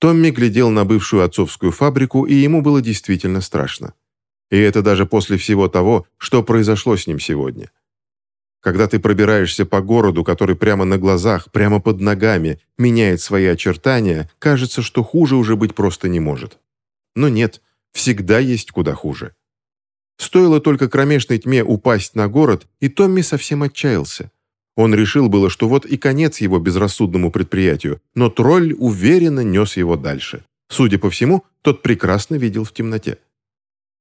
Томми глядел на бывшую отцовскую фабрику, и ему было действительно страшно. И это даже после всего того, что произошло с ним сегодня. Когда ты пробираешься по городу, который прямо на глазах, прямо под ногами, меняет свои очертания, кажется, что хуже уже быть просто не может. Но нет, всегда есть куда хуже. Стоило только кромешной тьме упасть на город, и Томми совсем отчаялся. Он решил было, что вот и конец его безрассудному предприятию, но тролль уверенно нес его дальше. Судя по всему, тот прекрасно видел в темноте.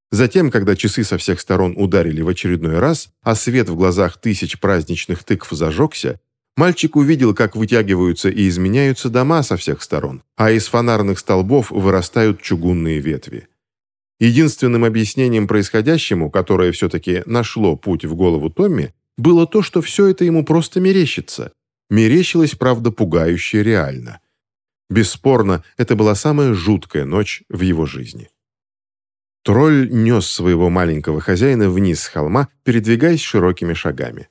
Затем, когда часы со всех сторон ударили в очередной раз, а свет в глазах тысяч праздничных тыкв зажегся, мальчик увидел, как вытягиваются и изменяются дома со всех сторон, а из фонарных столбов вырастают чугунные ветви. Единственным объяснением происходящему, которое все-таки нашло путь в голову Томми, было то, что все это ему просто мерещится. Мерещилось, правда, пугающе реально. Бесспорно, это была самая жуткая ночь в его жизни. Тролль нес своего маленького хозяина вниз с холма, передвигаясь широкими шагами.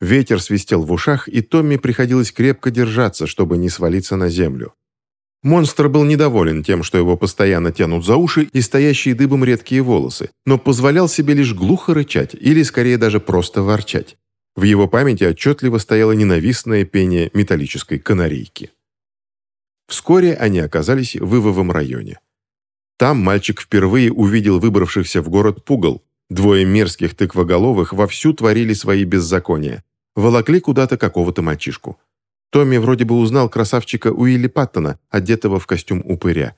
Ветер свистел в ушах, и Томми приходилось крепко держаться, чтобы не свалиться на землю. Монстр был недоволен тем, что его постоянно тянут за уши и стоящие дыбом редкие волосы, но позволял себе лишь глухо рычать или, скорее, даже просто ворчать. В его памяти отчетливо стояло ненавистное пение металлической канарейки. Вскоре они оказались в Ивовом районе. Там мальчик впервые увидел выбравшихся в город пугал. Двое мерзких тыквоголовых вовсю творили свои беззакония. Волокли куда-то какого-то мальчишку. Томми вроде бы узнал красавчика Уилли Паттона, одетого в костюм упыря.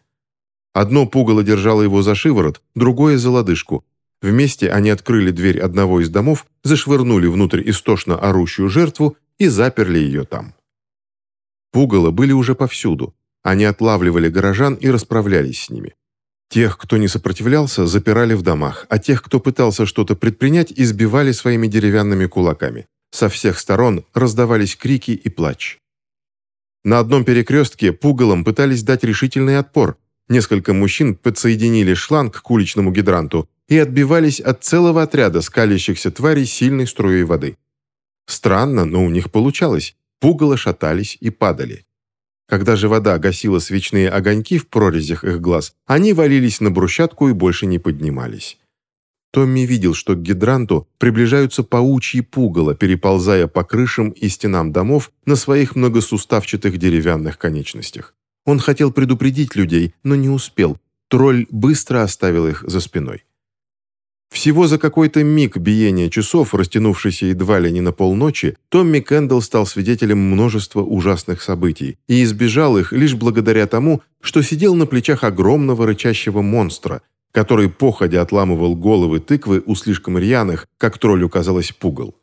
Одно пугало держало его за шиворот, другое за лодыжку. Вместе они открыли дверь одного из домов, зашвырнули внутрь истошно орущую жертву и заперли ее там. Пугало были уже повсюду. Они отлавливали горожан и расправлялись с ними. Тех, кто не сопротивлялся, запирали в домах, а тех, кто пытался что-то предпринять, избивали своими деревянными кулаками. Со всех сторон раздавались крики и плач. На одном перекрестке пугалом пытались дать решительный отпор. Несколько мужчин подсоединили шланг к уличному гидранту и отбивались от целого отряда скалящихся тварей сильной струей воды. Странно, но у них получалось. Пугало шатались и падали. Когда же вода гасила свечные огоньки в прорезях их глаз, они валились на брусчатку и больше не поднимались. Томми видел, что к гидранту приближаются паучьи пугало, переползая по крышам и стенам домов на своих многосуставчатых деревянных конечностях. Он хотел предупредить людей, но не успел. Тролль быстро оставил их за спиной. Всего за какой-то миг биения часов, растянувшийся едва ли не на полночи, Томми Кэндалл стал свидетелем множества ужасных событий и избежал их лишь благодаря тому, что сидел на плечах огромного рычащего монстра, который походя отламывал головы тыквы у слишком рьяных, как троллю казалось, пугал.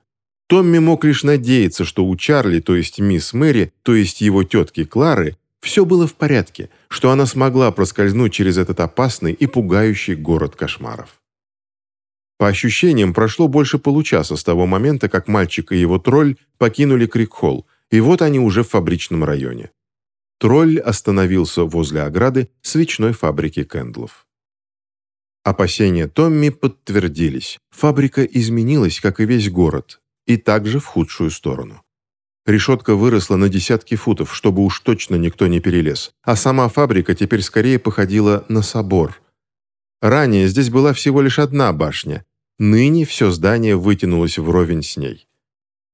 Томми мог лишь надеяться, что у Чарли, то есть мисс Мэри, то есть его тетки Клары, все было в порядке, что она смогла проскользнуть через этот опасный и пугающий город кошмаров. По ощущениям, прошло больше получаса с того момента, как мальчик и его тролль покинули Крикхолл, и вот они уже в фабричном районе. Тролль остановился возле ограды свечной фабрики Кэндлов. Опасения Томми подтвердились. Фабрика изменилась, как и весь город, и также в худшую сторону. Решетка выросла на десятки футов, чтобы уж точно никто не перелез, а сама фабрика теперь скорее походила на собор. Ранее здесь была всего лишь одна башня, ныне все здание вытянулось вровень с ней.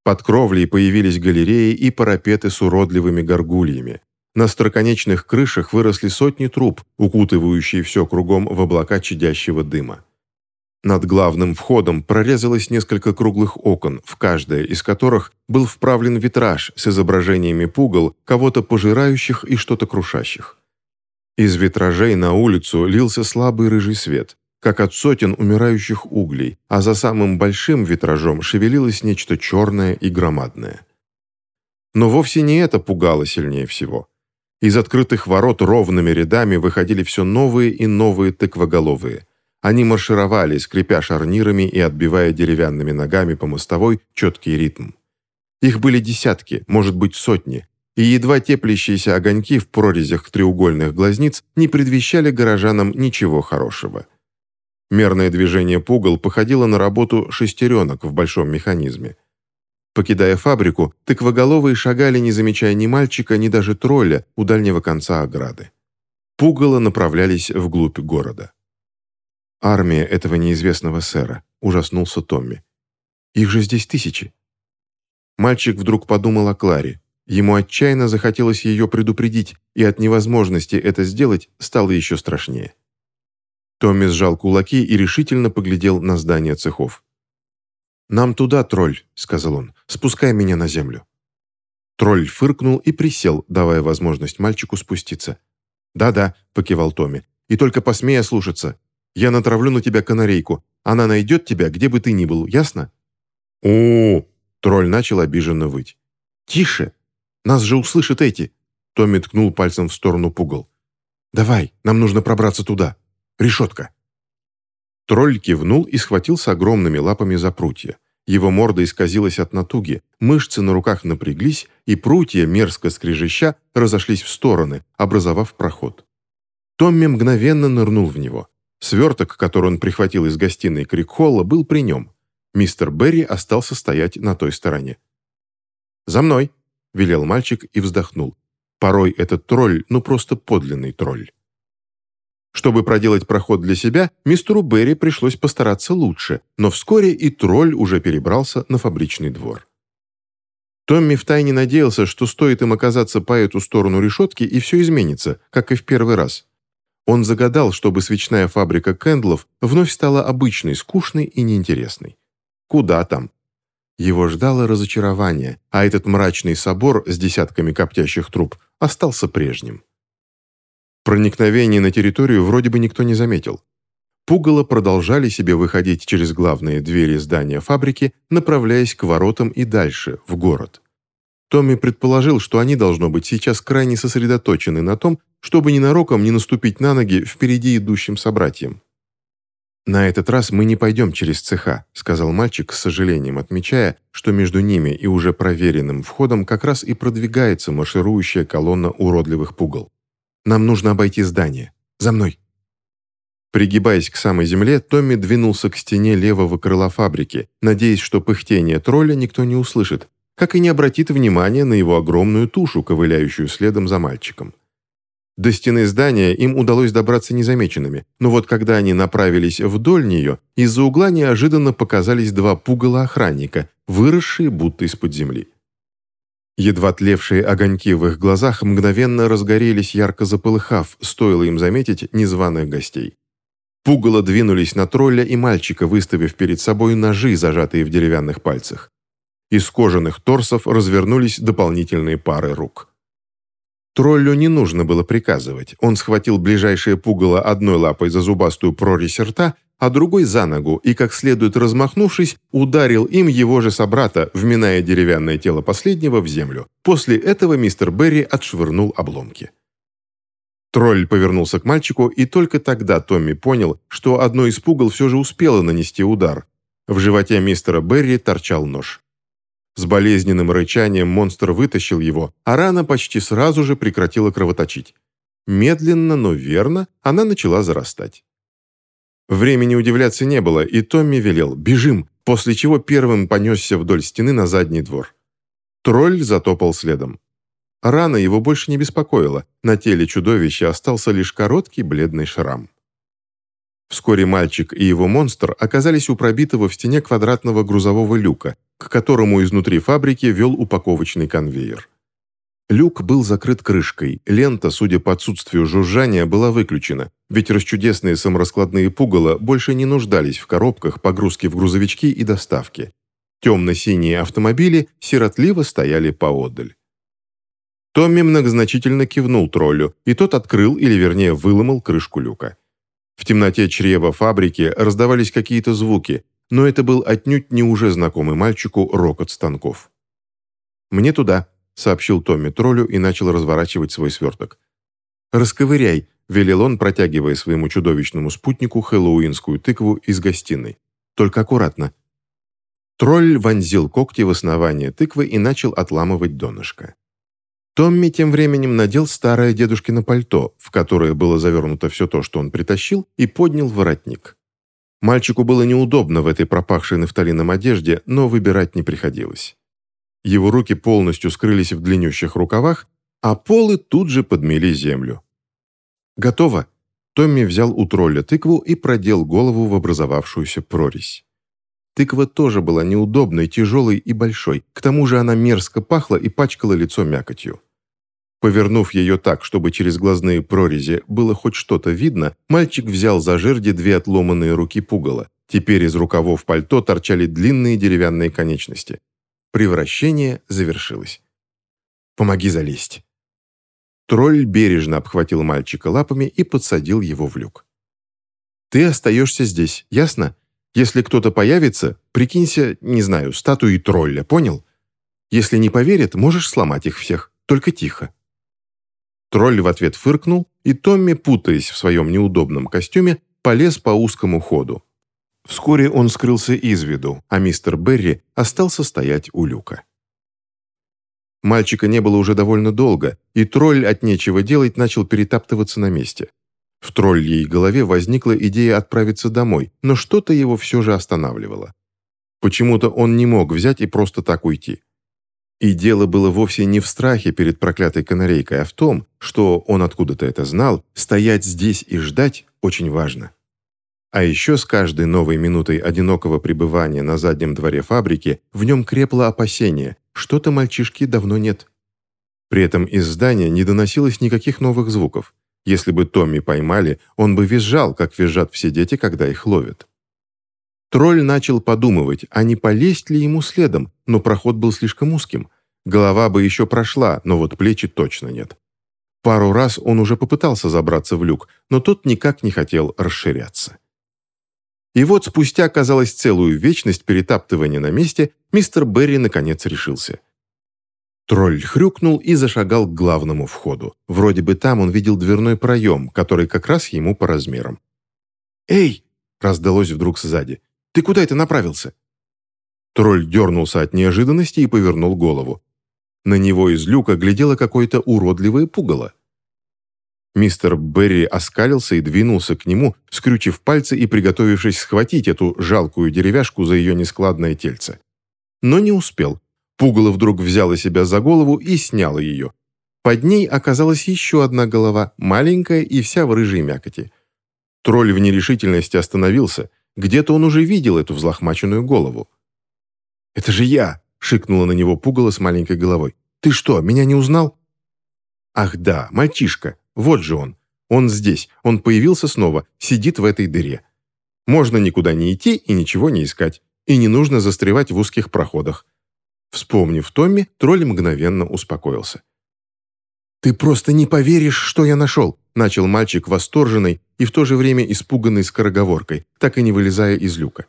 Под кровлей появились галереи и парапеты с уродливыми горгульями. На строконечных крышах выросли сотни труб, укутывающие все кругом в облака чадящего дыма. Над главным входом прорезалось несколько круглых окон, в каждое из которых был вправлен витраж с изображениями пугал, кого-то пожирающих и что-то крушащих. Из витражей на улицу лился слабый рыжий свет, как от сотен умирающих углей, а за самым большим витражом шевелилось нечто черное и громадное. Но вовсе не это пугало сильнее всего. Из открытых ворот ровными рядами выходили все новые и новые тыквоголовые. Они маршировали, скрипя шарнирами и отбивая деревянными ногами по мостовой четкий ритм. Их были десятки, может быть сотни, и едва теплящиеся огоньки в прорезях треугольных глазниц не предвещали горожанам ничего хорошего. Мерное движение пугал походило на работу шестеренок в большом механизме. Покидая фабрику, тыквоголовые шагали, не замечая ни мальчика, ни даже тролля у дальнего конца ограды. пугало направлялись вглубь города. «Армия этого неизвестного сэра», — ужаснулся Томми. «Их же здесь тысячи». Мальчик вдруг подумал о Кларе. Ему отчаянно захотелось ее предупредить, и от невозможности это сделать стало еще страшнее. Томми сжал кулаки и решительно поглядел на здание цехов. «Нам туда, тролль», — сказал он, — «спускай меня на землю». Тролль фыркнул и присел, давая возможность мальчику спуститься. «Да-да», — покивал Томми, — «и только посмея слушаться. Я натравлю на тебя канарейку. Она найдет тебя, где бы ты ни был, ясно?» «О-о-о!» — тролль начал обиженно выть. «Тише! Нас же услышат эти!» Томми ткнул пальцем в сторону пугал. «Давай, нам нужно пробраться туда. Решетка!» Тролль кивнул и схватился огромными лапами за прутья. Его морда исказилась от натуги, мышцы на руках напряглись, и прутья, мерзко скрежеща, разошлись в стороны, образовав проход. Томми мгновенно нырнул в него. Сверток, который он прихватил из гостиной Крикхолла, был при нем. Мистер Берри остался стоять на той стороне. «За мной!» – велел мальчик и вздохнул. Порой этот тролль, ну просто подлинный тролль. Чтобы проделать проход для себя, мистеру Берри пришлось постараться лучше, но вскоре и тролль уже перебрался на фабричный двор. Томми втайне надеялся, что стоит им оказаться по эту сторону решетки, и все изменится, как и в первый раз. Он загадал, чтобы свечная фабрика Кэндлов вновь стала обычной, скучной и неинтересной. Куда там? Его ждало разочарование, а этот мрачный собор с десятками коптящих труб остался прежним. Проникновение на территорию вроде бы никто не заметил. Пугало продолжали себе выходить через главные двери здания фабрики, направляясь к воротам и дальше, в город. Томми предположил, что они, должно быть, сейчас крайне сосредоточены на том, чтобы ненароком не наступить на ноги впереди идущим собратьям. «На этот раз мы не пойдем через цеха», — сказал мальчик с сожалением, отмечая, что между ними и уже проверенным входом как раз и продвигается марширующая колонна уродливых пугал. Нам нужно обойти здание. За мной!» Пригибаясь к самой земле, Томми двинулся к стене левого крыла фабрики, надеясь, что пыхтение тролля никто не услышит, как и не обратит внимания на его огромную тушу, ковыляющую следом за мальчиком. До стены здания им удалось добраться незамеченными, но вот когда они направились вдоль нее, из-за угла неожиданно показались два пугала охранника, выросшие будто из-под земли. Едва тлевшие огоньки в их глазах мгновенно разгорелись, ярко заполыхав, стоило им заметить незваных гостей. Пугало двинулись на тролля и мальчика, выставив перед собой ножи, зажатые в деревянных пальцах. Из кожаных торсов развернулись дополнительные пары рук. Троллю не нужно было приказывать. Он схватил ближайшее пугало одной лапой за зубастую прорезь рта а другой за ногу и, как следует размахнувшись, ударил им его же собрата, вминая деревянное тело последнего в землю. После этого мистер Берри отшвырнул обломки. Тролль повернулся к мальчику, и только тогда Томми понял, что одно из пугал все же успело нанести удар. В животе мистера Берри торчал нож. С болезненным рычанием монстр вытащил его, а рана почти сразу же прекратила кровоточить. Медленно, но верно она начала зарастать. Времени удивляться не было, и Томми велел «Бежим!», после чего первым понесся вдоль стены на задний двор. Тролль затопал следом. Рана его больше не беспокоила, на теле чудовища остался лишь короткий бледный шрам. Вскоре мальчик и его монстр оказались у пробитого в стене квадратного грузового люка, к которому изнутри фабрики вел упаковочный конвейер. Люк был закрыт крышкой, лента, судя по отсутствию жужжания, была выключена, ведь расчудесные самораскладные пугало больше не нуждались в коробках, погрузки в грузовички и доставки. Темно-синие автомобили сиротливо стояли поодаль. Томми многозначительно кивнул троллю, и тот открыл, или вернее выломал крышку люка. В темноте чрева фабрики раздавались какие-то звуки, но это был отнюдь не уже знакомый мальчику рокот станков. «Мне туда», сообщил Томми троллю и начал разворачивать свой сверток. «Расковыряй», — велел он, протягивая своему чудовищному спутнику хэллоуинскую тыкву из гостиной. «Только аккуратно». Тролль вонзил когти в основание тыквы и начал отламывать донышко. Томми тем временем надел старое дедушкино пальто, в которое было завернуто все то, что он притащил, и поднял воротник. Мальчику было неудобно в этой пропахшей нафталином одежде, но выбирать не приходилось. Его руки полностью скрылись в длиннющих рукавах, а полы тут же подмели землю. «Готово!» Томми взял у тролля тыкву и продел голову в образовавшуюся прорезь. Тыква тоже была неудобной, тяжелой и большой. К тому же она мерзко пахла и пачкала лицо мякотью. Повернув ее так, чтобы через глазные прорези было хоть что-то видно, мальчик взял за жерди две отломанные руки пугала. Теперь из рукавов пальто торчали длинные деревянные конечности. Превращение завершилось. «Помоги залезть». Тролль бережно обхватил мальчика лапами и подсадил его в люк. «Ты остаешься здесь, ясно? Если кто-то появится, прикинься, не знаю, статуей тролля, понял? Если не поверят, можешь сломать их всех, только тихо». Тролль в ответ фыркнул, и Томми, путаясь в своем неудобном костюме, полез по узкому ходу. Вскоре он скрылся из виду, а мистер Берри остался стоять у люка. Мальчика не было уже довольно долго, и тролль от нечего делать начал перетаптываться на месте. В тролльей голове возникла идея отправиться домой, но что-то его все же останавливало. Почему-то он не мог взять и просто так уйти. И дело было вовсе не в страхе перед проклятой канарейкой, а в том, что он откуда-то это знал, стоять здесь и ждать очень важно. А еще с каждой новой минутой одинокого пребывания на заднем дворе фабрики в нем крепло опасение, что-то мальчишки давно нет. При этом из здания не доносилось никаких новых звуков. Если бы Томми поймали, он бы визжал, как визжат все дети, когда их ловят. Тролль начал подумывать, а не полезть ли ему следом, но проход был слишком узким. Голова бы еще прошла, но вот плечи точно нет. Пару раз он уже попытался забраться в люк, но тот никак не хотел расширяться. И вот спустя, казалось, целую вечность перетаптывания на месте, мистер Берри наконец решился. Тролль хрюкнул и зашагал к главному входу. Вроде бы там он видел дверной проем, который как раз ему по размерам. «Эй!» – раздалось вдруг сзади. «Ты куда это направился?» Тролль дернулся от неожиданности и повернул голову. На него из люка глядело какое-то уродливое пугало. Мистер Берри оскалился и двинулся к нему, скрючив пальцы и приготовившись схватить эту жалкую деревяшку за ее нескладное тельце. Но не успел. Пугало вдруг взяло себя за голову и сняло ее. Под ней оказалась еще одна голова, маленькая и вся в рыжей мякоти. Тролль в нерешительности остановился. Где-то он уже видел эту взлохмаченную голову. «Это же я!» — шикнула на него пугало с маленькой головой. «Ты что, меня не узнал?» «Ах да, мальчишка! Вот же он! Он здесь, он появился снова, сидит в этой дыре. Можно никуда не идти и ничего не искать. И не нужно застревать в узких проходах. Вспомнив Томми, тролль мгновенно успокоился. «Ты просто не поверишь, что я нашел!» начал мальчик восторженный и в то же время испуганный скороговоркой, так и не вылезая из люка.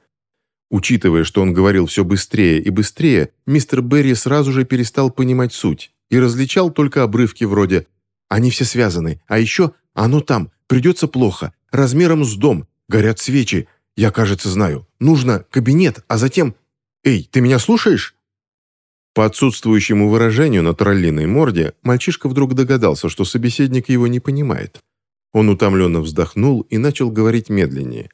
Учитывая, что он говорил все быстрее и быстрее, мистер Берри сразу же перестал понимать суть и различал только обрывки вроде «Они все связаны, а еще оно там, придется плохо, размером с дом, горят свечи, я, кажется, знаю, нужно кабинет, а затем... Эй, ты меня слушаешь?» По отсутствующему выражению на троллиной морде мальчишка вдруг догадался, что собеседник его не понимает. Он утомленно вздохнул и начал говорить медленнее.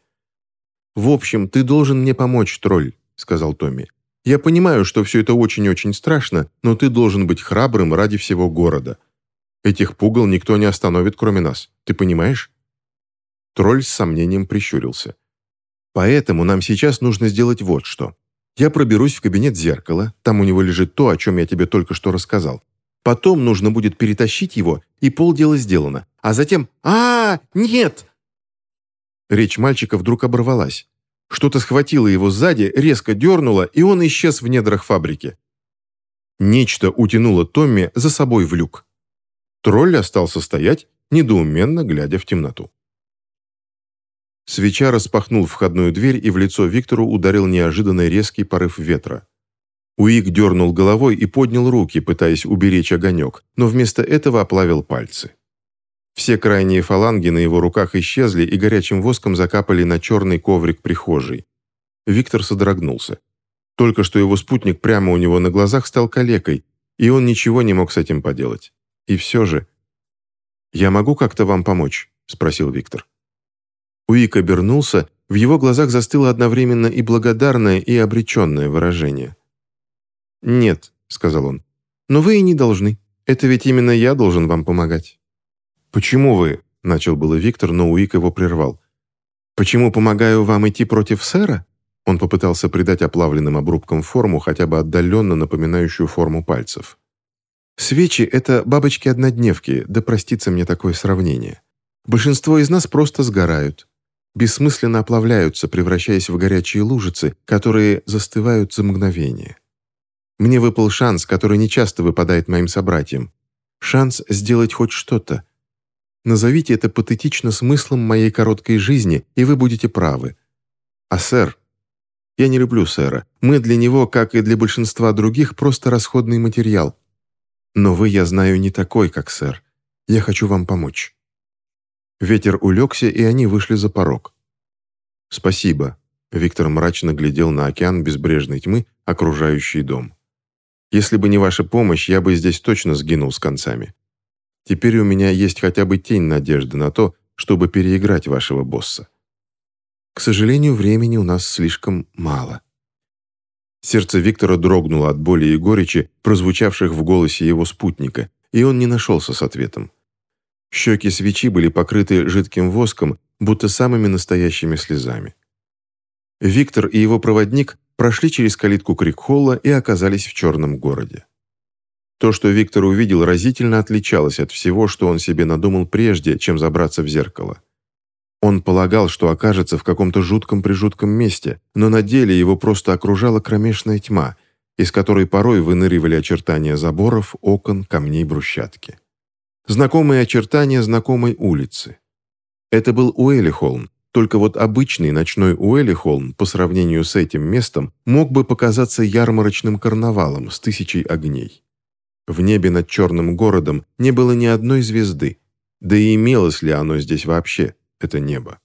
«В общем, ты должен мне помочь, тролль», — сказал Томми. «Я понимаю, что все это очень-очень страшно, но ты должен быть храбрым ради всего города. Этих пугал никто не остановит, кроме нас. Ты понимаешь?» Тролль с сомнением прищурился. «Поэтому нам сейчас нужно сделать вот что. Я проберусь в кабинет зеркала, там у него лежит то, о чем я тебе только что рассказал. Потом нужно будет перетащить его, и полдела сделано. А затем а, -а, -а Нет!» Речь мальчика вдруг оборвалась. Что-то схватило его сзади, резко дернуло, и он исчез в недрах фабрики. Нечто утянуло Томми за собой в люк. Тролль остался стоять, недоуменно глядя в темноту. Свеча распахнул входную дверь, и в лицо Виктору ударил неожиданный резкий порыв ветра. Уик дернул головой и поднял руки, пытаясь уберечь огонек, но вместо этого оплавил пальцы. Все крайние фаланги на его руках исчезли и горячим воском закапали на черный коврик прихожей. Виктор содрогнулся. Только что его спутник прямо у него на глазах стал калекой, и он ничего не мог с этим поделать. И все же... «Я могу как-то вам помочь?» – спросил Виктор. Уик обернулся, в его глазах застыло одновременно и благодарное, и обреченное выражение. «Нет», — сказал он, — «но вы и не должны. Это ведь именно я должен вам помогать». «Почему вы?» — начал было Виктор, но Уик его прервал. «Почему помогаю вам идти против сэра?» Он попытался придать оплавленным обрубкам форму, хотя бы отдаленно напоминающую форму пальцев. «Свечи — это бабочки-однодневки, да простится мне такое сравнение. Большинство из нас просто сгорают. Бессмысленно оплавляются, превращаясь в горячие лужицы, которые застывают за мгновение. Мне выпал шанс, который нечасто выпадает моим собратьям. Шанс сделать хоть что-то. Назовите это патетично смыслом моей короткой жизни, и вы будете правы. А сэр, я не люблю сэра. Мы для него, как и для большинства других, просто расходный материал. Но вы, я знаю, не такой, как сэр. Я хочу вам помочь». Ветер улегся, и они вышли за порог. «Спасибо», — Виктор мрачно глядел на океан безбрежной тьмы, окружающий дом. «Если бы не ваша помощь, я бы здесь точно сгинул с концами. Теперь у меня есть хотя бы тень надежды на то, чтобы переиграть вашего босса. К сожалению, времени у нас слишком мало». Сердце Виктора дрогнуло от боли и горечи, прозвучавших в голосе его спутника, и он не нашелся с ответом. Щеки свечи были покрыты жидким воском, будто самыми настоящими слезами. Виктор и его проводник прошли через калитку Крикхолла и оказались в черном городе. То, что Виктор увидел, разительно отличалось от всего, что он себе надумал прежде, чем забраться в зеркало. Он полагал, что окажется в каком-то жутком-прижутком месте, но на деле его просто окружала кромешная тьма, из которой порой выныривали очертания заборов, окон, камней, брусчатки. Знакомые очертания знакомой улицы. Это был Уэллихолм, только вот обычный ночной Уэллихолм по сравнению с этим местом мог бы показаться ярмарочным карнавалом с тысячей огней. В небе над черным городом не было ни одной звезды, да и имелось ли оно здесь вообще – это небо.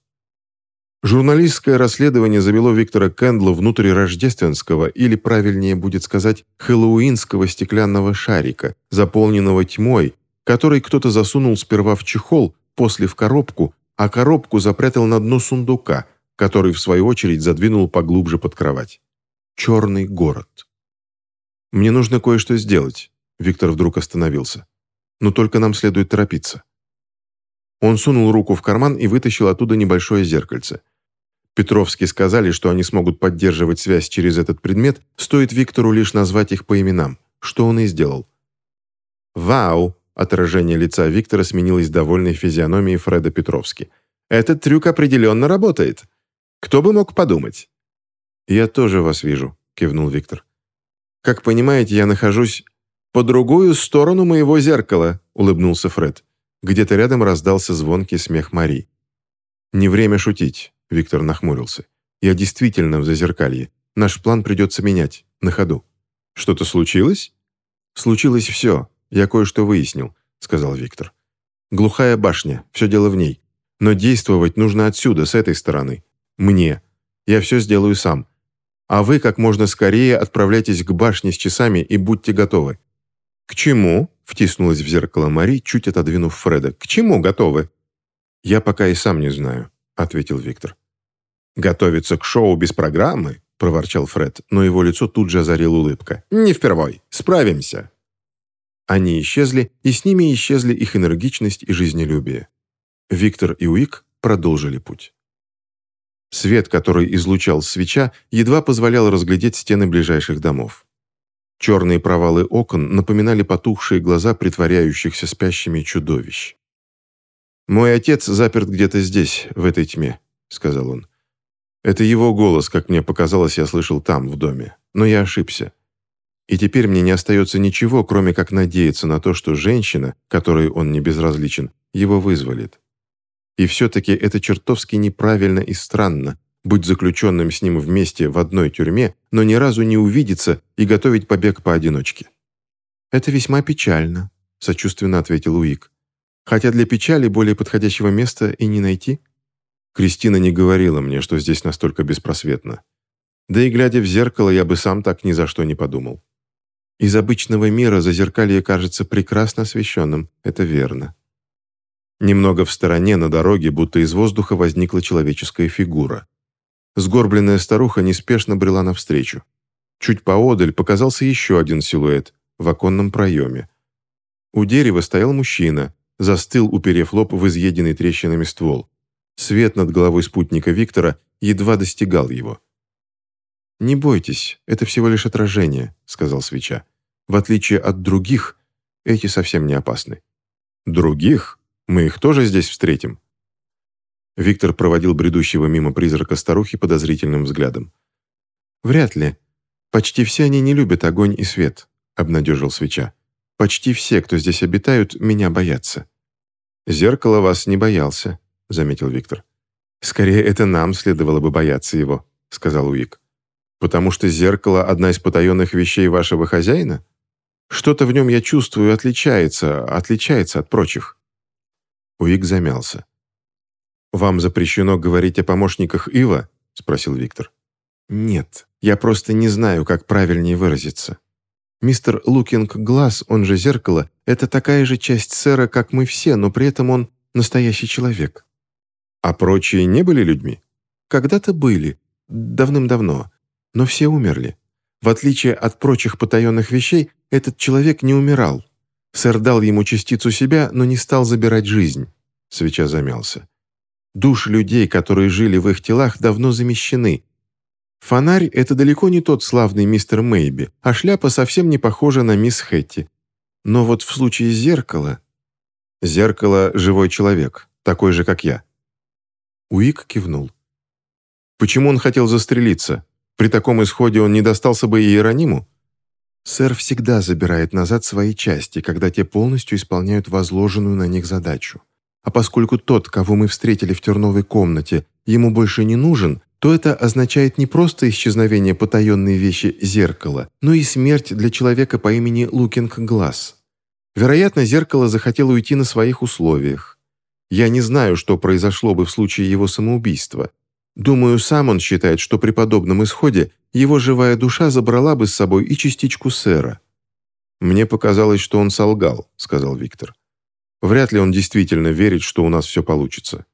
Журналистское расследование завело Виктора Кэндла внутрь рождественского, или правильнее будет сказать, хэллоуинского стеклянного шарика, заполненного тьмой, который кто-то засунул сперва в чехол, после в коробку, а коробку запрятал на дно сундука, который, в свою очередь, задвинул поглубже под кровать. Черный город. «Мне нужно кое-что сделать», — Виктор вдруг остановился. «Но только нам следует торопиться». Он сунул руку в карман и вытащил оттуда небольшое зеркальце. Петровски сказали, что они смогут поддерживать связь через этот предмет, стоит Виктору лишь назвать их по именам, что он и сделал. «Вау!» – отражение лица Виктора сменилось довольной физиономией Фреда Петровски. «Этот трюк определенно работает. Кто бы мог подумать?» «Я тоже вас вижу», – кивнул Виктор. «Как понимаете, я нахожусь по другую сторону моего зеркала», – улыбнулся Фред. Где-то рядом раздался звонкий смех Мари. «Не время шутить», — Виктор нахмурился. «Я действительно в зазеркалье. Наш план придется менять, на ходу». «Что-то случилось?» «Случилось все. Я кое-что выяснил», — сказал Виктор. «Глухая башня, все дело в ней. Но действовать нужно отсюда, с этой стороны. Мне. Я все сделаю сам. А вы как можно скорее отправляйтесь к башне с часами и будьте готовы». «К чему?» Втиснулась в зеркало Мари, чуть отодвинув Фреда. «К чему готовы?» «Я пока и сам не знаю», — ответил Виктор. «Готовиться к шоу без программы?» — проворчал Фред, но его лицо тут же озарила улыбка. «Не впервой. Справимся». Они исчезли, и с ними исчезли их энергичность и жизнелюбие. Виктор и Уик продолжили путь. Свет, который излучал свеча, едва позволял разглядеть стены ближайших домов. Черные провалы окон напоминали потухшие глаза притворяющихся спящими чудовищ. «Мой отец заперт где-то здесь, в этой тьме», — сказал он. «Это его голос, как мне показалось, я слышал там, в доме. Но я ошибся. И теперь мне не остается ничего, кроме как надеяться на то, что женщина, которой он не безразличен, его вызволит. И все-таки это чертовски неправильно и странно, быть заключенным с ним вместе в одной тюрьме, но ни разу не увидеться и готовить побег поодиночке. «Это весьма печально», — сочувственно ответил Уик. «Хотя для печали более подходящего места и не найти». Кристина не говорила мне, что здесь настолько беспросветно. Да и глядя в зеркало, я бы сам так ни за что не подумал. Из обычного мира зазеркалье кажется прекрасно освещенным, это верно. Немного в стороне, на дороге, будто из воздуха возникла человеческая фигура. Сгорбленная старуха неспешно брела навстречу. Чуть поодаль показался еще один силуэт в оконном проеме. У дерева стоял мужчина, застыл, уперев лоб в изъеденный трещинами ствол. Свет над головой спутника Виктора едва достигал его. «Не бойтесь, это всего лишь отражение», — сказал свеча. «В отличие от других, эти совсем не опасны». «Других? Мы их тоже здесь встретим?» Виктор проводил бредущего мимо призрака старухи подозрительным взглядом. «Вряд ли. Почти все они не любят огонь и свет», — обнадежил свеча. «Почти все, кто здесь обитают, меня боятся». «Зеркало вас не боялся», — заметил Виктор. «Скорее, это нам следовало бы бояться его», — сказал Уик. «Потому что зеркало — одна из потаенных вещей вашего хозяина? Что-то в нем я чувствую отличается, отличается от прочих». Уик замялся. «Вам запрещено говорить о помощниках Ива?» — спросил Виктор. «Нет, я просто не знаю, как правильнее выразиться. Мистер Лукинг Глаз, он же Зеркало, это такая же часть сэра, как мы все, но при этом он настоящий человек. А прочие не были людьми? Когда-то были, давным-давно, но все умерли. В отличие от прочих потаенных вещей, этот человек не умирал. Сэр дал ему частицу себя, но не стал забирать жизнь. Свеча замялся. Души людей, которые жили в их телах, давно замещены. Фонарь — это далеко не тот славный мистер Мэйби, а шляпа совсем не похожа на мисс Хэтти. Но вот в случае зеркала... Зеркало — живой человек, такой же, как я. Уик кивнул. «Почему он хотел застрелиться? При таком исходе он не достался бы и Иерониму?» «Сэр всегда забирает назад свои части, когда те полностью исполняют возложенную на них задачу. А поскольку тот, кого мы встретили в терновой комнате, ему больше не нужен, то это означает не просто исчезновение потаенной вещи зеркала, но и смерть для человека по имени Лукинг Глаз. Вероятно, зеркало захотело уйти на своих условиях. Я не знаю, что произошло бы в случае его самоубийства. Думаю, сам он считает, что при подобном исходе его живая душа забрала бы с собой и частичку сэра. «Мне показалось, что он солгал», — сказал Виктор. «Вряд ли он действительно верит, что у нас все получится».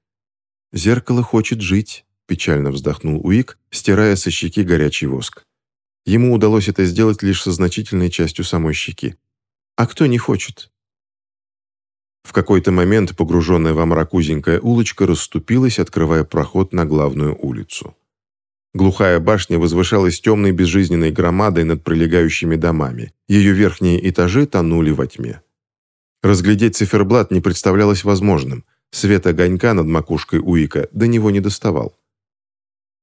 «Зеркало хочет жить», — печально вздохнул Уик, стирая со щеки горячий воск. Ему удалось это сделать лишь со значительной частью самой щеки. «А кто не хочет? В какой-то момент погруженная во мрак узенькая улочка расступилась, открывая проход на главную улицу. Глухая башня возвышалась темной безжизненной громадой над прилегающими домами. Ее верхние этажи тонули во тьме. Разглядеть циферблат не представлялось возможным. Свет огонька над макушкой Уика до него не доставал.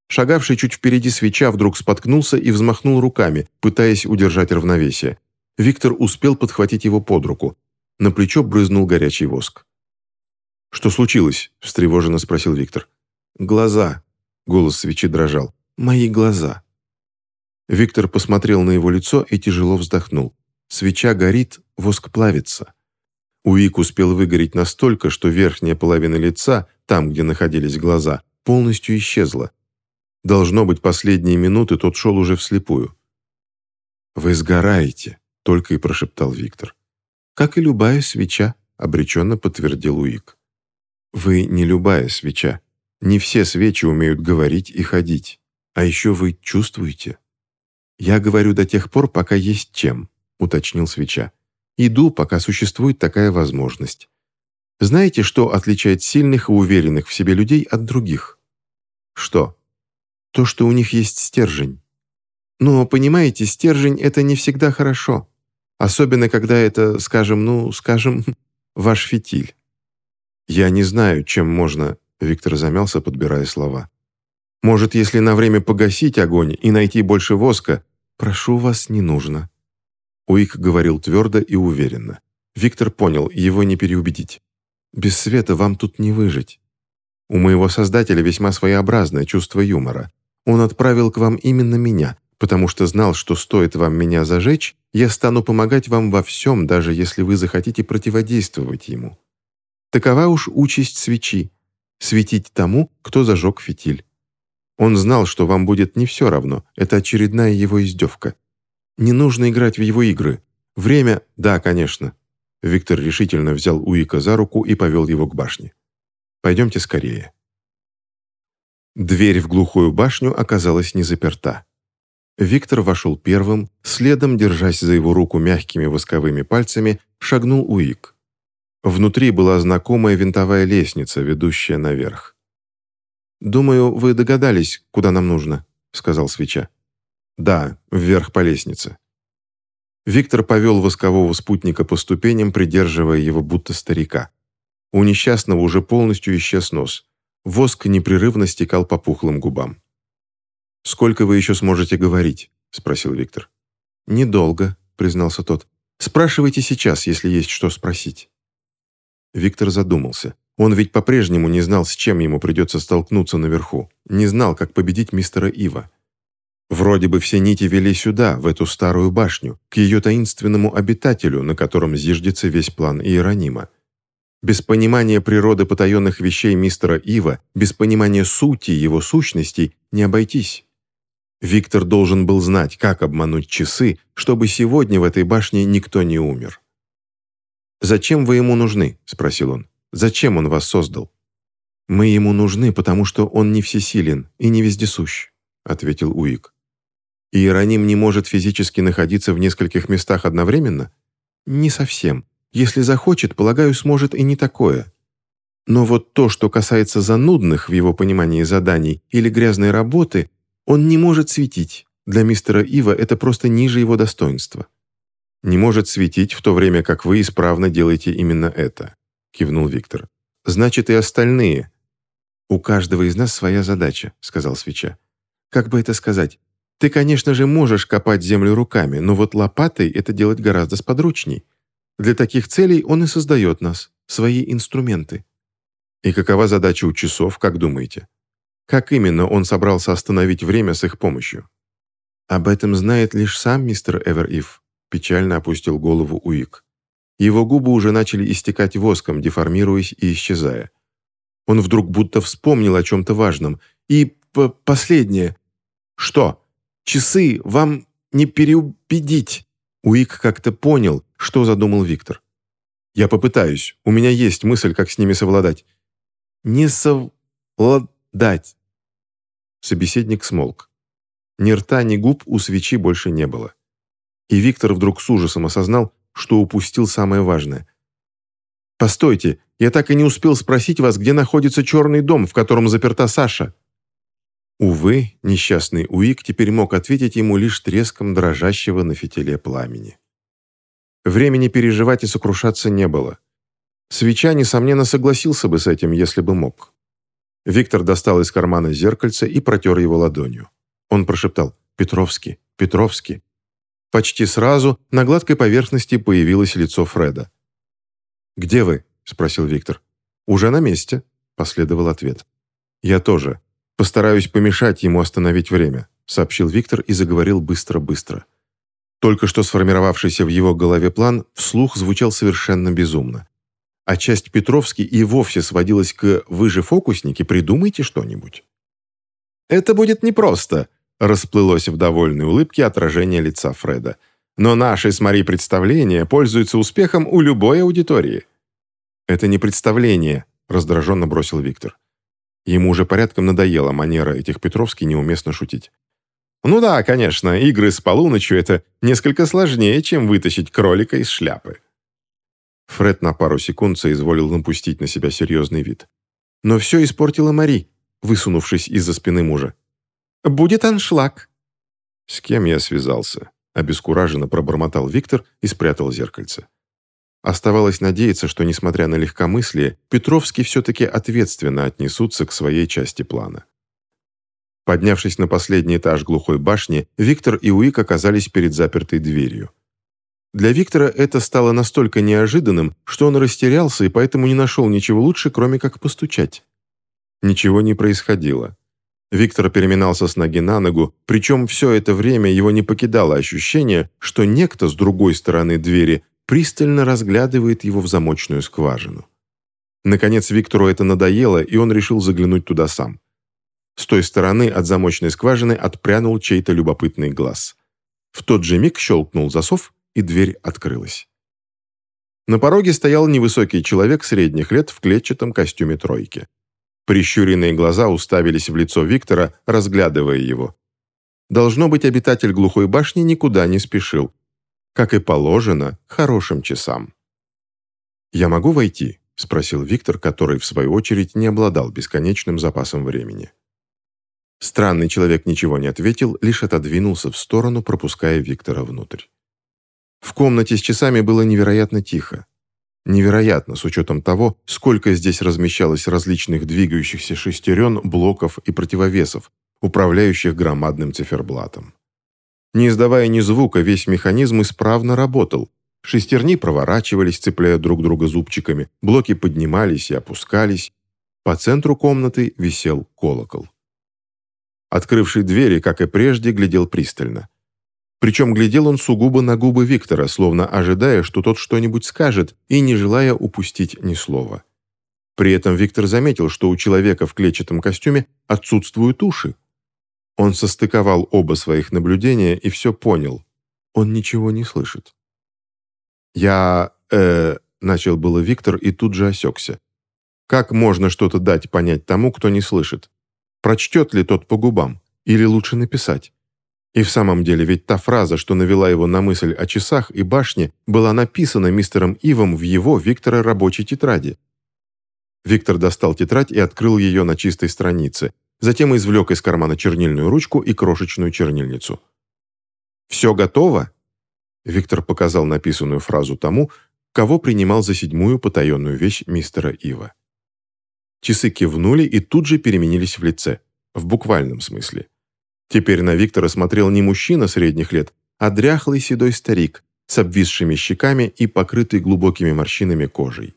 Шагавший чуть впереди свеча вдруг споткнулся и взмахнул руками, пытаясь удержать равновесие. Виктор успел подхватить его под руку. На плечо брызнул горячий воск. «Что случилось?» – встревоженно спросил Виктор. «Глаза». Голос свечи дрожал. «Мои глаза». Виктор посмотрел на его лицо и тяжело вздохнул. Свеча горит, воск плавится. Уик успел выгореть настолько, что верхняя половина лица, там, где находились глаза, полностью исчезла. Должно быть, последние минуты тот шел уже вслепую. «Вы сгораете», — только и прошептал Виктор. «Как и любая свеча», — обреченно подтвердил Уик. «Вы не любая свеча. Не все свечи умеют говорить и ходить. А еще вы чувствуете». «Я говорю до тех пор, пока есть чем», — уточнил свеча. «Иду, пока существует такая возможность. Знаете, что отличает сильных и уверенных в себе людей от других?» «Что?» «То, что у них есть стержень. Но, понимаете, стержень — это не всегда хорошо. Особенно, когда это, скажем, ну, скажем, ваш фитиль. Я не знаю, чем можно... Виктор замялся, подбирая слова. Может, если на время погасить огонь и найти больше воска, прошу вас, не нужно. Уик говорил твердо и уверенно. Виктор понял, его не переубедить. Без света вам тут не выжить. У моего создателя весьма своеобразное чувство юмора. Он отправил к вам именно меня, потому что знал, что стоит вам меня зажечь, я стану помогать вам во всем, даже если вы захотите противодействовать ему. Такова уж участь свечи — светить тому, кто зажег фитиль. Он знал, что вам будет не все равно, это очередная его издевка. Не нужно играть в его игры. Время... Да, конечно. Виктор решительно взял Уика за руку и повел его к башне. «Пойдемте скорее». Дверь в глухую башню оказалась не заперта. Виктор вошел первым, следом, держась за его руку мягкими восковыми пальцами, шагнул Уик. Внутри была знакомая винтовая лестница, ведущая наверх. «Думаю, вы догадались, куда нам нужно», — сказал свеча. «Да, вверх по лестнице». Виктор повел воскового спутника по ступеням, придерживая его будто старика. У несчастного уже полностью исчез нос. Воск непрерывно стекал по пухлым губам. «Сколько вы еще сможете говорить?» — спросил Виктор. «Недолго», — признался тот. «Спрашивайте сейчас, если есть что спросить». Виктор задумался. Он ведь по-прежнему не знал, с чем ему придется столкнуться наверху. Не знал, как победить мистера Ива. Вроде бы все нити вели сюда, в эту старую башню, к ее таинственному обитателю, на котором зиждется весь план Иеронима. Без понимания природы потаенных вещей мистера Ива, без понимания сути его сущностей не обойтись. Виктор должен был знать, как обмануть часы, чтобы сегодня в этой башне никто не умер. «Зачем вы ему нужны?» – спросил он. «Зачем он вас создал?» «Мы ему нужны, потому что он не всесилен и не вездесущ», – ответил Уик. «Иероним не может физически находиться в нескольких местах одновременно?» «Не совсем. Если захочет, полагаю, сможет и не такое. Но вот то, что касается занудных в его понимании заданий или грязной работы, он не может светить. Для мистера Ива это просто ниже его достоинства. «Не может светить, в то время как вы исправно делаете именно это», — кивнул Виктор. «Значит, и остальные». «У каждого из нас своя задача», — сказал свеча. «Как бы это сказать? Ты, конечно же, можешь копать землю руками, но вот лопатой это делать гораздо сподручней. Для таких целей он и создает нас, свои инструменты. И какова задача у часов, как думаете? Как именно он собрался остановить время с их помощью? Об этом знает лишь сам мистер Эвериф, печально опустил голову Уик. Его губы уже начали истекать воском, деформируясь и исчезая. Он вдруг будто вспомнил о чем-то важном. И последнее. Что? Часы вам не переубедить. Уик как-то понял, что задумал Виктор. «Я попытаюсь. У меня есть мысль, как с ними совладать». «Не совладать». Собеседник смолк. Ни рта, ни губ у свечи больше не было. И Виктор вдруг с ужасом осознал, что упустил самое важное. «Постойте, я так и не успел спросить вас, где находится черный дом, в котором заперта Саша». Увы, несчастный Уик теперь мог ответить ему лишь треском дрожащего на фитиле пламени. Времени переживать и сокрушаться не было. Свеча, несомненно, согласился бы с этим, если бы мог. Виктор достал из кармана зеркальце и протер его ладонью. Он прошептал «Петровский, Петровский». Почти сразу на гладкой поверхности появилось лицо Фреда. «Где вы?» – спросил Виктор. «Уже на месте», – последовал ответ. «Я тоже. «Постараюсь помешать ему остановить время», сообщил Виктор и заговорил быстро-быстро. Только что сформировавшийся в его голове план вслух звучал совершенно безумно. А часть Петровски и вовсе сводилась к «вы же фокусники, придумайте что-нибудь». «Это будет непросто», расплылось в довольной улыбке отражение лица Фреда. «Но наши с Мари представления пользуются успехом у любой аудитории». «Это не представление», раздраженно бросил Виктор. Ему уже порядком надоела манера этих Петровски неуместно шутить. «Ну да, конечно, игры с полуночью — это несколько сложнее, чем вытащить кролика из шляпы». Фред на пару секунд соизволил напустить на себя серьезный вид. Но все испортила Мари, высунувшись из-за спины мужа. «Будет аншлаг». «С кем я связался?» — обескураженно пробормотал Виктор и спрятал зеркальце. Оставалось надеяться, что, несмотря на легкомыслие, Петровский все-таки ответственно отнесутся к своей части плана. Поднявшись на последний этаж глухой башни, Виктор и Уик оказались перед запертой дверью. Для Виктора это стало настолько неожиданным, что он растерялся и поэтому не нашел ничего лучше, кроме как постучать. Ничего не происходило. Виктор переминался с ноги на ногу, причем все это время его не покидало ощущение, что некто с другой стороны двери пристально разглядывает его в замочную скважину. Наконец Виктору это надоело, и он решил заглянуть туда сам. С той стороны от замочной скважины отпрянул чей-то любопытный глаз. В тот же миг щелкнул засов, и дверь открылась. На пороге стоял невысокий человек средних лет в клетчатом костюме тройки. Прищуренные глаза уставились в лицо Виктора, разглядывая его. Должно быть, обитатель глухой башни никуда не спешил, как и положено хорошим часам. «Я могу войти?» – спросил Виктор, который, в свою очередь, не обладал бесконечным запасом времени. Странный человек ничего не ответил, лишь отодвинулся в сторону, пропуская Виктора внутрь. В комнате с часами было невероятно тихо. Невероятно, с учетом того, сколько здесь размещалось различных двигающихся шестерен, блоков и противовесов, управляющих громадным циферблатом. Не издавая ни звука, весь механизм исправно работал. Шестерни проворачивались, цепляя друг друга зубчиками, блоки поднимались и опускались. По центру комнаты висел колокол. Открывший двери, как и прежде, глядел пристально. Причем глядел он сугубо на губы Виктора, словно ожидая, что тот что-нибудь скажет, и не желая упустить ни слова. При этом Виктор заметил, что у человека в клетчатом костюме отсутствуют уши. Он состыковал оба своих наблюдения и все понял. Он ничего не слышит. «Я... э...» — начал было Виктор и тут же осекся. «Как можно что-то дать понять тому, кто не слышит? Прочтет ли тот по губам? Или лучше написать?» И в самом деле, ведь та фраза, что навела его на мысль о часах и башне, была написана мистером Ивом в его, Виктора, рабочей тетради. Виктор достал тетрадь и открыл ее на чистой странице, затем извлек из кармана чернильную ручку и крошечную чернильницу. «Все готово?» Виктор показал написанную фразу тому, кого принимал за седьмую потаенную вещь мистера Ива. Часы кивнули и тут же переменились в лице, в буквальном смысле. Теперь на Виктора смотрел не мужчина средних лет, а дряхлый седой старик с обвисшими щеками и покрытый глубокими морщинами кожей.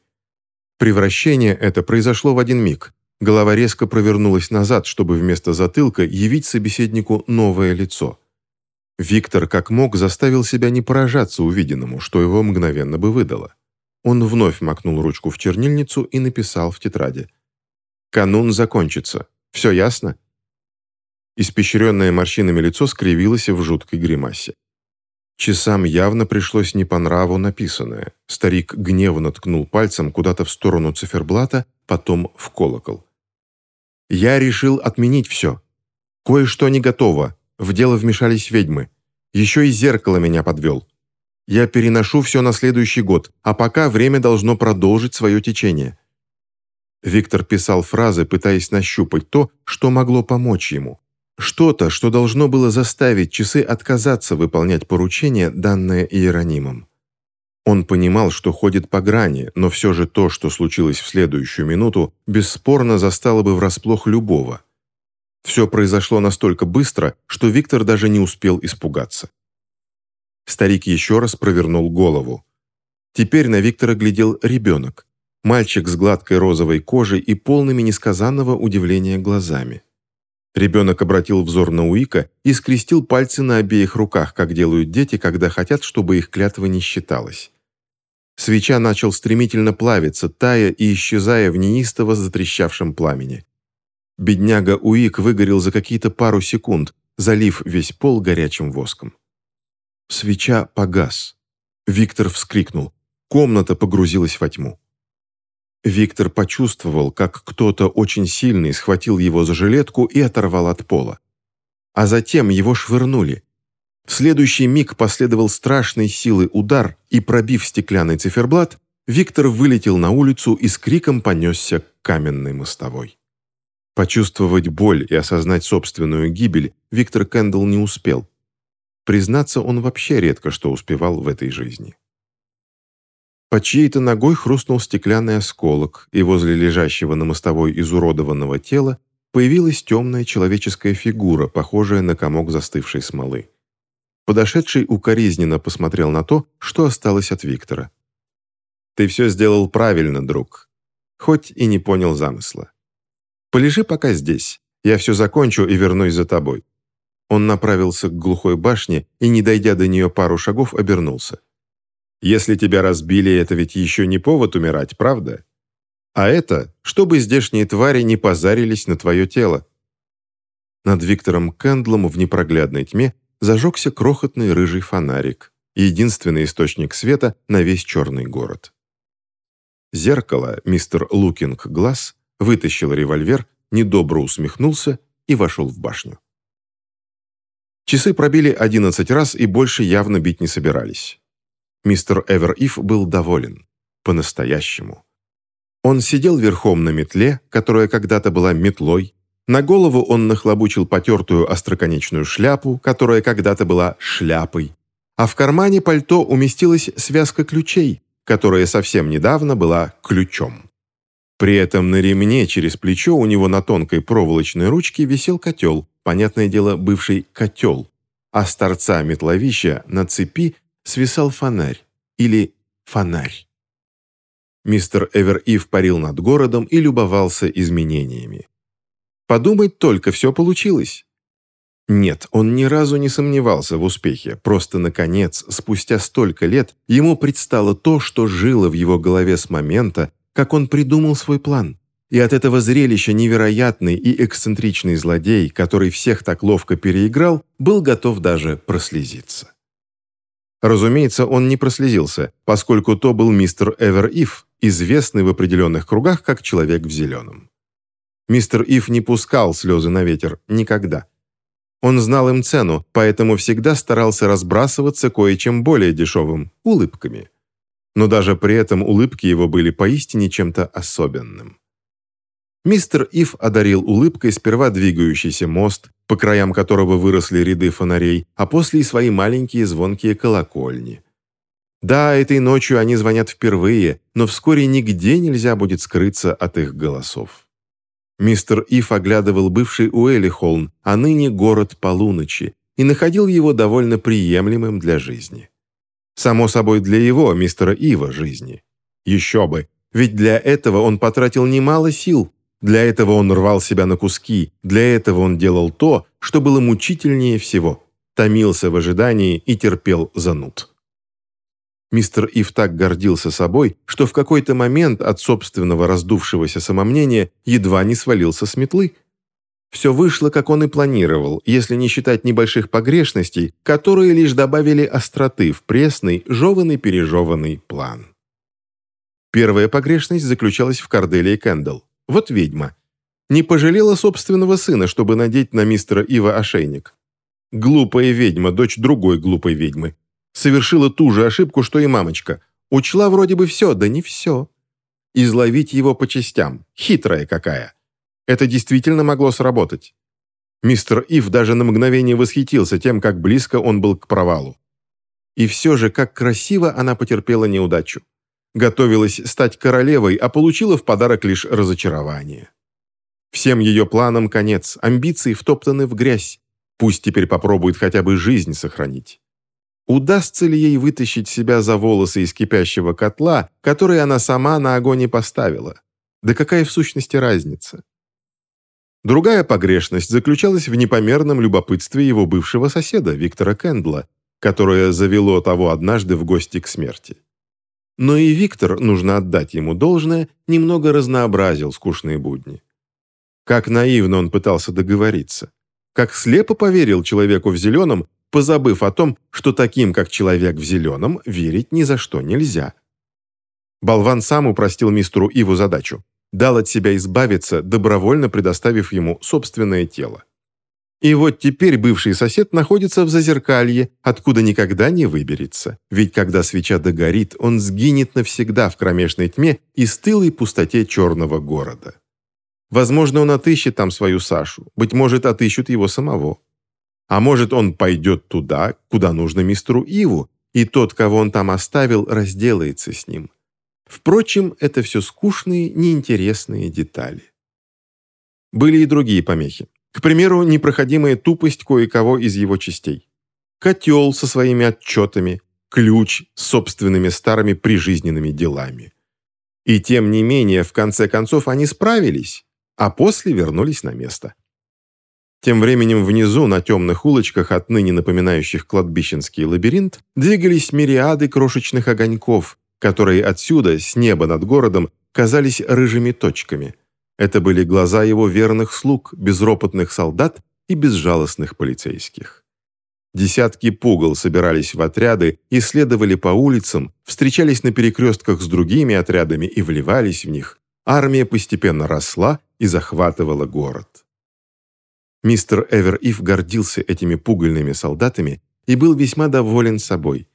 Превращение это произошло в один миг. Голова резко провернулась назад, чтобы вместо затылка явить собеседнику новое лицо. Виктор, как мог, заставил себя не поражаться увиденному, что его мгновенно бы выдало. Он вновь макнул ручку в чернильницу и написал в тетради. «Канун закончится. Все ясно?» Испещренное морщинами лицо скривилось в жуткой гримасе. Часам явно пришлось не по нраву написанное. Старик гневно ткнул пальцем куда-то в сторону циферблата, потом в колокол. «Я решил отменить все. Кое-что не готово. В дело вмешались ведьмы. Еще и зеркало меня подвел. Я переношу все на следующий год, а пока время должно продолжить свое течение». Виктор писал фразы, пытаясь нащупать то, что могло помочь ему. Что-то, что должно было заставить часы отказаться выполнять поручение, данное Иеронимом. Он понимал, что ходит по грани, но все же то, что случилось в следующую минуту, бесспорно застало бы врасплох любого. Все произошло настолько быстро, что Виктор даже не успел испугаться. Старик еще раз провернул голову. Теперь на Виктора глядел ребенок. Мальчик с гладкой розовой кожей и полными несказанного удивления глазами. Ребенок обратил взор на Уика и скрестил пальцы на обеих руках, как делают дети, когда хотят, чтобы их клятва не считалась. Свеча начал стремительно плавиться, тая и исчезая в неистово затрещавшем пламени. Бедняга Уик выгорел за какие-то пару секунд, залив весь пол горячим воском. Свеча погас. Виктор вскрикнул. Комната погрузилась во тьму. Виктор почувствовал, как кто-то очень сильный схватил его за жилетку и оторвал от пола. А затем его швырнули. В следующий миг последовал страшной силы удар, и, пробив стеклянный циферблат, Виктор вылетел на улицу и с криком понесся к каменной мостовой. Почувствовать боль и осознать собственную гибель Виктор Кэндалл не успел. Признаться, он вообще редко что успевал в этой жизни. Под чьей-то ногой хрустнул стеклянный осколок, и возле лежащего на мостовой изуродованного тела появилась темная человеческая фигура, похожая на комок застывшей смолы. Подошедший укоризненно посмотрел на то, что осталось от Виктора. «Ты все сделал правильно, друг, хоть и не понял замысла. Полежи пока здесь, я все закончу и вернусь за тобой». Он направился к глухой башне и, не дойдя до нее пару шагов, обернулся. Если тебя разбили, это ведь еще не повод умирать, правда? А это, чтобы здешние твари не позарились на твое тело. Над Виктором Кэндлом в непроглядной тьме зажегся крохотный рыжий фонарик, единственный источник света на весь черный город. Зеркало мистер Лукинг Глаз вытащил револьвер, недобро усмехнулся и вошел в башню. Часы пробили одиннадцать раз и больше явно бить не собирались. Мистер Эвер-Ив был доволен. по-настоящему. Он сидел верхом на метле, которая когда-то была метлой. На голову он нахлобучил потертую остроконечную шляпу, которая когда-то была шляпой. А в кармане пальто уместилась связка ключей, которая совсем недавно была ключом. При этом на ремне через плечо у него на тонкой проволочной ручке висел котел, понятное дело, бывший котел, а с торца метловища на цепи свисал фонарь или фонарь. Мистер Эвер-Ив парил над городом и любовался изменениями. Подумать только, все получилось. Нет, он ни разу не сомневался в успехе, просто, наконец, спустя столько лет, ему предстало то, что жило в его голове с момента, как он придумал свой план. И от этого зрелища невероятный и эксцентричный злодей, который всех так ловко переиграл, был готов даже прослезиться. Разумеется, он не прослезился, поскольку то был мистер Эвер Ив, известный в определенных кругах как человек в зеленом. Мистер Ив не пускал слезы на ветер никогда. Он знал им цену, поэтому всегда старался разбрасываться кое-чем более дешевым – улыбками. Но даже при этом улыбки его были поистине чем-то особенным. Мистер Ив одарил улыбкой сперва двигающийся мост, по краям которого выросли ряды фонарей, а после и свои маленькие звонкие колокольни. Да, этой ночью они звонят впервые, но вскоре нигде нельзя будет скрыться от их голосов. Мистер Ив оглядывал бывший Уэллихолм, а ныне город полуночи, и находил его довольно приемлемым для жизни. Само собой, для его, мистера Ива, жизни. Еще бы, ведь для этого он потратил немало сил, для этого он рвал себя на куски, для этого он делал то, что было мучительнее всего, томился в ожидании и терпел зануд. Мистер Ив так гордился собой, что в какой-то момент от собственного раздувшегося самомнения едва не свалился с метлы. Все вышло, как он и планировал, если не считать небольших погрешностей, которые лишь добавили остроты в пресный, жеванный-пережеванный план. Первая погрешность заключалась в Корделии Кэндалл. Вот ведьма. Не пожалела собственного сына, чтобы надеть на мистера Ива ошейник. Глупая ведьма, дочь другой глупой ведьмы совершила ту же ошибку, что и мамочка. Учла вроде бы все, да не все. Изловить его по частям. Хитрая какая. Это действительно могло сработать. Мистер Ив даже на мгновение восхитился тем, как близко он был к провалу. И все же, как красиво она потерпела неудачу. Готовилась стать королевой, а получила в подарок лишь разочарование. Всем ее планам конец, амбиции втоптаны в грязь. Пусть теперь попробует хотя бы жизнь сохранить. Удастся ли ей вытащить себя за волосы из кипящего котла, который она сама на огонь поставила? Да какая в сущности разница? Другая погрешность заключалась в непомерном любопытстве его бывшего соседа, Виктора Кэндла, которое завело того однажды в гости к смерти. Но и Виктор, нужно отдать ему должное, немного разнообразил скучные будни. Как наивно он пытался договориться. Как слепо поверил человеку в зеленом, позабыв о том, что таким, как человек в зеленом, верить ни за что нельзя. Болван сам упростил мистеру Иву задачу. Дал от себя избавиться, добровольно предоставив ему собственное тело. И вот теперь бывший сосед находится в зазеркалье, откуда никогда не выберется. Ведь когда свеча догорит, он сгинет навсегда в кромешной тьме и стылой пустоте черного города. Возможно, он отыщет там свою Сашу, быть может, отыщут его самого. А может, он пойдет туда, куда нужно мистеру Иву, и тот, кого он там оставил, разделается с ним. Впрочем, это все скучные, неинтересные детали. Были и другие помехи. К примеру, непроходимая тупость кое-кого из его частей. Котел со своими отчетами, ключ с собственными старыми прижизненными делами. И тем не менее, в конце концов, они справились, а после вернулись на место. Тем временем внизу, на темных улочках, отныне напоминающих кладбищенский лабиринт, двигались мириады крошечных огоньков, которые отсюда, с неба над городом, казались рыжими точками. Это были глаза его верных слуг, безропотных солдат и безжалостных полицейских. Десятки пугал собирались в отряды и следовали по улицам, встречались на перекрестках с другими отрядами и вливались в них. Армия постепенно росла и захватывала город. Мистер Эвер Ив гордился этими пугальными солдатами и был весьма доволен собой.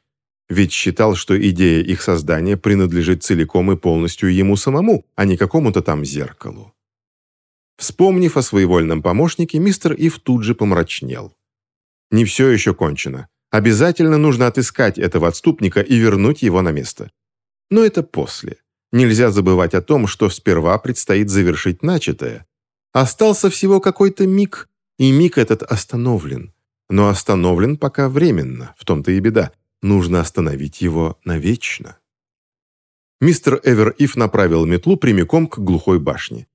Ведь считал, что идея их создания принадлежит целиком и полностью ему самому, а не какому-то там зеркалу. Вспомнив о своевольном помощнике, мистер Ив тут же помрачнел. Не все еще кончено. Обязательно нужно отыскать этого отступника и вернуть его на место. Но это после. Нельзя забывать о том, что сперва предстоит завершить начатое. Остался всего какой-то миг, и миг этот остановлен. Но остановлен пока временно, в том-то и беда. Нужно остановить его навечно. Мистер Эвер Ив направил метлу прямиком к глухой башне.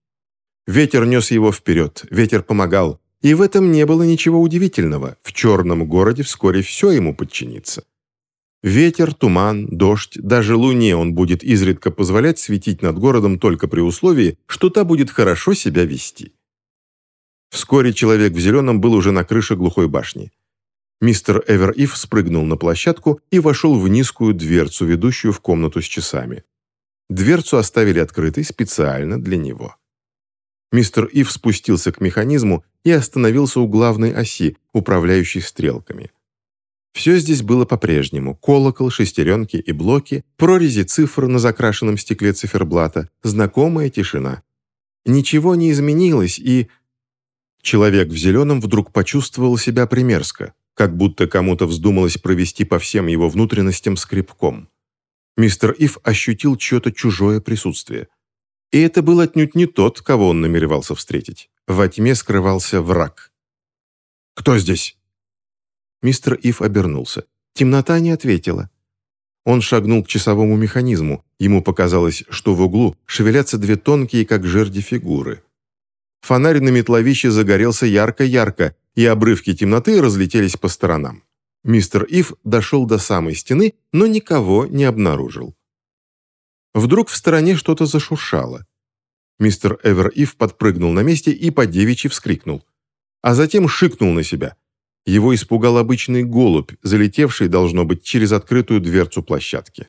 Ветер нес его вперед, ветер помогал, и в этом не было ничего удивительного. В черном городе вскоре все ему подчинится. Ветер, туман, дождь, даже луне он будет изредка позволять светить над городом только при условии, что та будет хорошо себя вести. Вскоре человек в зеленом был уже на крыше глухой башни. Мистер Эвер Ив спрыгнул на площадку и вошел в низкую дверцу, ведущую в комнату с часами. Дверцу оставили открытой специально для него. Мистер Ив спустился к механизму и остановился у главной оси, управляющей стрелками. Все здесь было по-прежнему. Колокол, шестеренки и блоки, прорези цифр на закрашенном стекле циферблата, знакомая тишина. Ничего не изменилось, и Человек в зеленом вдруг почувствовал себя примерзко, как будто кому-то вздумалось провести по всем его внутренностям скребком. Мистер Ив ощутил чье-то чужое присутствие. И это был отнюдь не тот, кого он намеревался встретить. Во тьме скрывался враг. «Кто здесь?» Мистер Ив обернулся. Темнота не ответила. Он шагнул к часовому механизму. Ему показалось, что в углу шевелятся две тонкие, как жерди, фигуры. Фонарь на метловище загорелся ярко-ярко, и обрывки темноты разлетелись по сторонам. Мистер Ив дошел до самой стены, но никого не обнаружил. Вдруг в стороне что-то зашуршало. Мистер Эвер Ив подпрыгнул на месте и по девичьи вскрикнул. А затем шикнул на себя. Его испугал обычный голубь, залетевший, должно быть, через открытую дверцу площадки.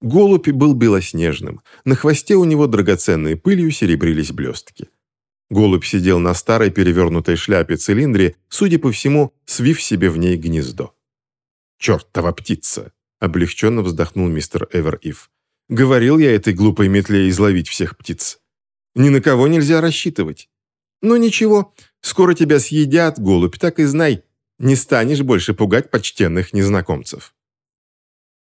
Голубь был белоснежным, на хвосте у него драгоценной пылью серебрились блестки. Голубь сидел на старой перевернутой шляпе-цилиндре, судя по всему, свив себе в ней гнездо. «Чертова птица!» — облегченно вздохнул мистер Эвер Ив. «Говорил я этой глупой метле изловить всех птиц. Ни на кого нельзя рассчитывать. Но ничего, скоро тебя съедят, голубь, так и знай. Не станешь больше пугать почтенных незнакомцев».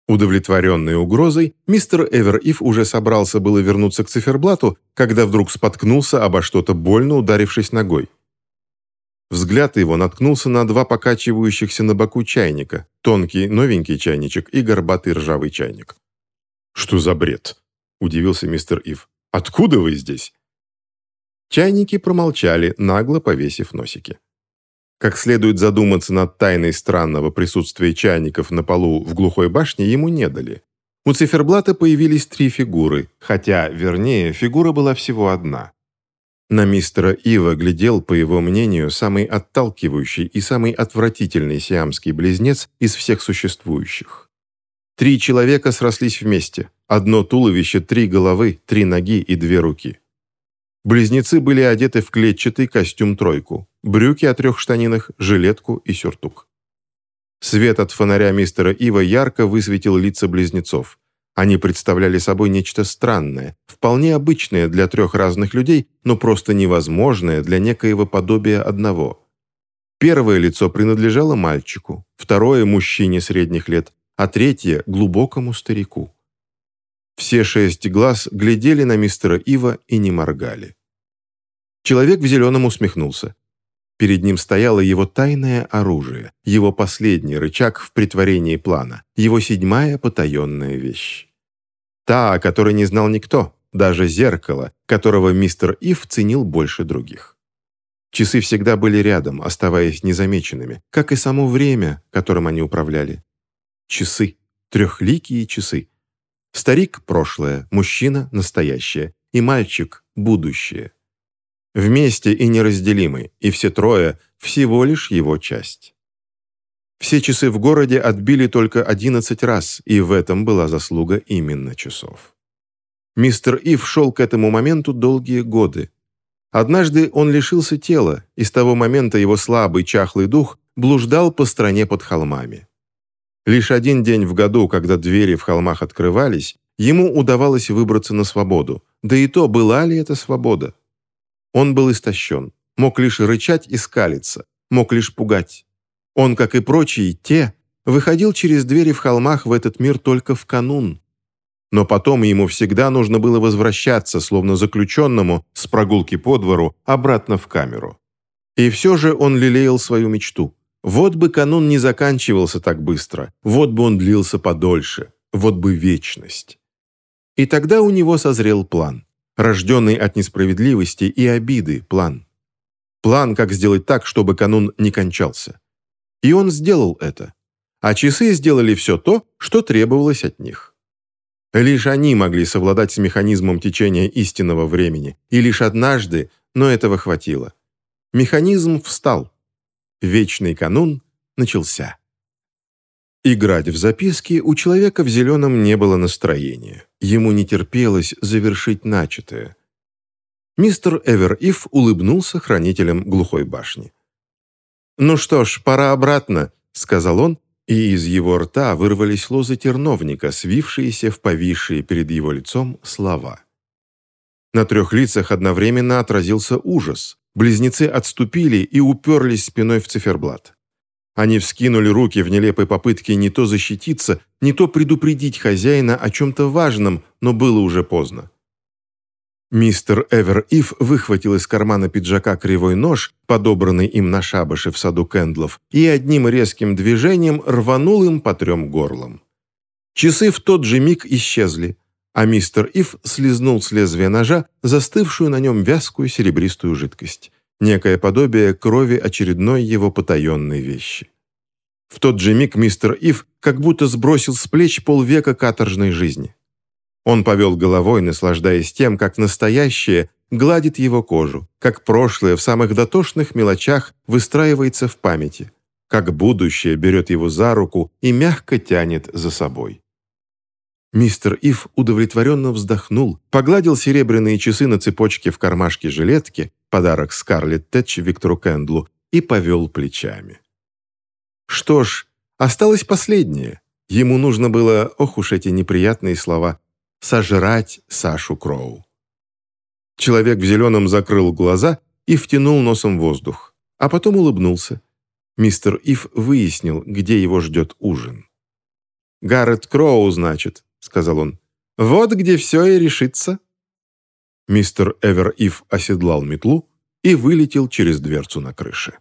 Удовлетворенный угрозой, мистер Эвер-Ив уже собрался было вернуться к циферблату, когда вдруг споткнулся обо что-то больно ударившись ногой. Взгляд его наткнулся на два покачивающихся на боку чайника, тонкий новенький чайничек и горбатый ржавый чайник. «Что за бред?» – удивился мистер Ив. «Откуда вы здесь?» Чайники промолчали, нагло повесив носики. Как следует задуматься над тайной странного присутствия чайников на полу в глухой башне ему не дали. У циферблата появились три фигуры, хотя, вернее, фигура была всего одна. На мистера Ива глядел, по его мнению, самый отталкивающий и самый отвратительный сиамский близнец из всех существующих. Три человека срослись вместе. Одно туловище, три головы, три ноги и две руки. Близнецы были одеты в клетчатый костюм-тройку, брюки о трех штанинах, жилетку и сюртук. Свет от фонаря мистера Ива ярко высветил лица близнецов. Они представляли собой нечто странное, вполне обычное для трех разных людей, но просто невозможное для некоего подобия одного. Первое лицо принадлежало мальчику, второе – мужчине средних лет, а третье – глубокому старику. Все шесть глаз глядели на мистера Ива и не моргали. Человек в зеленом усмехнулся. Перед ним стояло его тайное оружие, его последний рычаг в притворении плана, его седьмая потаенная вещь. Та, о которой не знал никто, даже зеркало, которого мистер Ив ценил больше других. Часы всегда были рядом, оставаясь незамеченными, как и само время, которым они управляли. Часы. Трехликие часы. Старик – прошлое, мужчина – настоящее, и мальчик – будущее. Вместе и неразделимы, и все трое – всего лишь его часть. Все часы в городе отбили только 11 раз, и в этом была заслуга именно часов. Мистер Ив шел к этому моменту долгие годы. Однажды он лишился тела, и с того момента его слабый чахлый дух блуждал по стране под холмами. Лишь один день в году, когда двери в холмах открывались, ему удавалось выбраться на свободу. Да и то, была ли это свобода? Он был истощен, мог лишь рычать и скалиться, мог лишь пугать. Он, как и прочие, те, выходил через двери в холмах в этот мир только в канун. Но потом ему всегда нужно было возвращаться, словно заключенному, с прогулки по двору, обратно в камеру. И все же он лелеял свою мечту. Вот бы канун не заканчивался так быстро, вот бы он длился подольше, вот бы вечность. И тогда у него созрел план, рожденный от несправедливости и обиды план. План, как сделать так, чтобы канун не кончался. И он сделал это. А часы сделали все то, что требовалось от них. Лишь они могли совладать с механизмом течения истинного времени, и лишь однажды, но этого хватило. Механизм встал. Вечный канун начался. Играть в записки у человека в зеленом не было настроения. Ему не терпелось завершить начатое. Мистер Эвер-Ив улыбнулся хранителям глухой башни. «Ну что ж, пора обратно», — сказал он, и из его рта вырвались лозы терновника, свившиеся в повисшие перед его лицом слова. На трех лицах одновременно отразился ужас. Близнецы отступили и уперлись спиной в циферблат. Они вскинули руки в нелепой попытке не то защититься, не то предупредить хозяина о чем-то важном, но было уже поздно. Мистер Эвер Ив выхватил из кармана пиджака кривой нож, подобранный им на шабаше в саду Кэндлов, и одним резким движением рванул им по трем горлам. Часы в тот же миг исчезли, а мистер Ив слезнул с лезвия ножа застывшую на нем вязкую серебристую жидкость, некое подобие крови очередной его потаенной вещи. В тот же миг мистер Ив как будто сбросил с плеч полвека каторжной жизни. Он повел головой, наслаждаясь тем, как настоящее гладит его кожу, как прошлое в самых дотошных мелочах выстраивается в памяти, как будущее берет его за руку и мягко тянет за собой. Мистер Ив удовлетворенно вздохнул, погладил серебряные часы на цепочке в кармашке жилетки, подарок Скарлетт Тэтч Виктору Кэндлу, и повел плечами. Что ж, осталось последнее. Ему нужно было, ох уж эти неприятные слова, сожрать Сашу Кроу. Человек в зеленом закрыл глаза и втянул носом воздух, а потом улыбнулся. Мистер Ив выяснил, где его ждет ужин. «Гаррет Кроу, значит», — сказал он. «Вот где все и решится». Мистер Эвер Ив оседлал метлу и вылетел через дверцу на крыше.